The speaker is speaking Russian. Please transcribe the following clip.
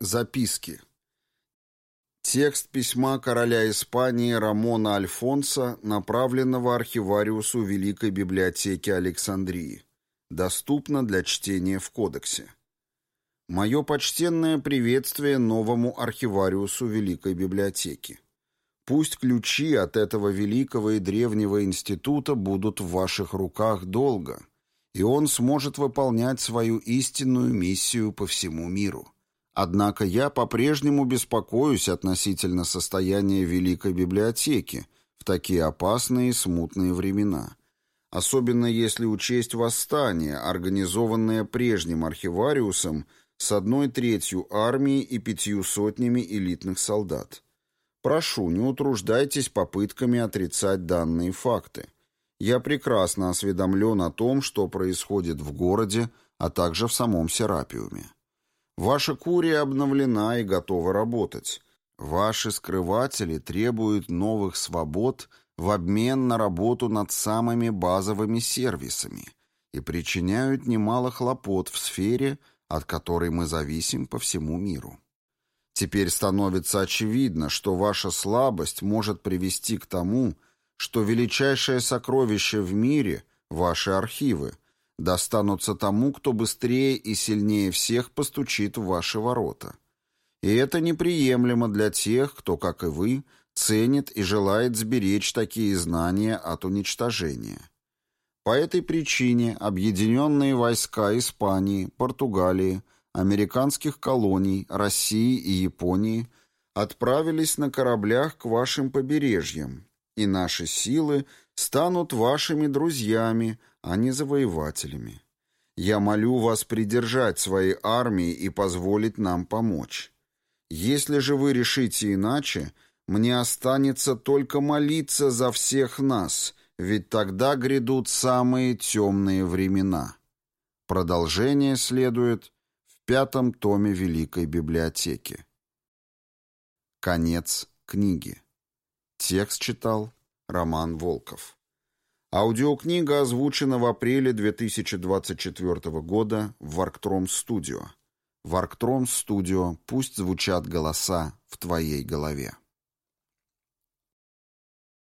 Записки. Текст письма короля Испании Рамона Альфонса, направленного архивариусу Великой библиотеки Александрии. Доступно для чтения в кодексе. Мое почтенное приветствие новому архивариусу Великой библиотеки. Пусть ключи от этого великого и древнего института будут в ваших руках долго, и он сможет выполнять свою истинную миссию по всему миру. Однако я по-прежнему беспокоюсь относительно состояния Великой библиотеки в такие опасные и смутные времена. Особенно если учесть восстание, организованное прежним архивариусом с одной третью армии и пятью сотнями элитных солдат. Прошу, не утруждайтесь попытками отрицать данные факты. Я прекрасно осведомлен о том, что происходит в городе, а также в самом Серапиуме. Ваша курия обновлена и готова работать. Ваши скрыватели требуют новых свобод в обмен на работу над самыми базовыми сервисами и причиняют немало хлопот в сфере, от которой мы зависим по всему миру. Теперь становится очевидно, что ваша слабость может привести к тому, что величайшее сокровище в мире, ваши архивы, достанутся тому, кто быстрее и сильнее всех постучит в ваши ворота. И это неприемлемо для тех, кто, как и вы, ценит и желает сберечь такие знания от уничтожения. По этой причине объединенные войска Испании, Португалии, американских колоний, России и Японии отправились на кораблях к вашим побережьям, и наши силы станут вашими друзьями, а не завоевателями. Я молю вас придержать свои армии и позволить нам помочь. Если же вы решите иначе, мне останется только молиться за всех нас, ведь тогда грядут самые темные времена. Продолжение следует в пятом томе Великой Библиотеки. Конец книги. Текст читал Роман Волков. Аудиокнига озвучена в апреле 2024 года в Варктром Студио. Варктром Студио. Пусть звучат голоса в твоей голове.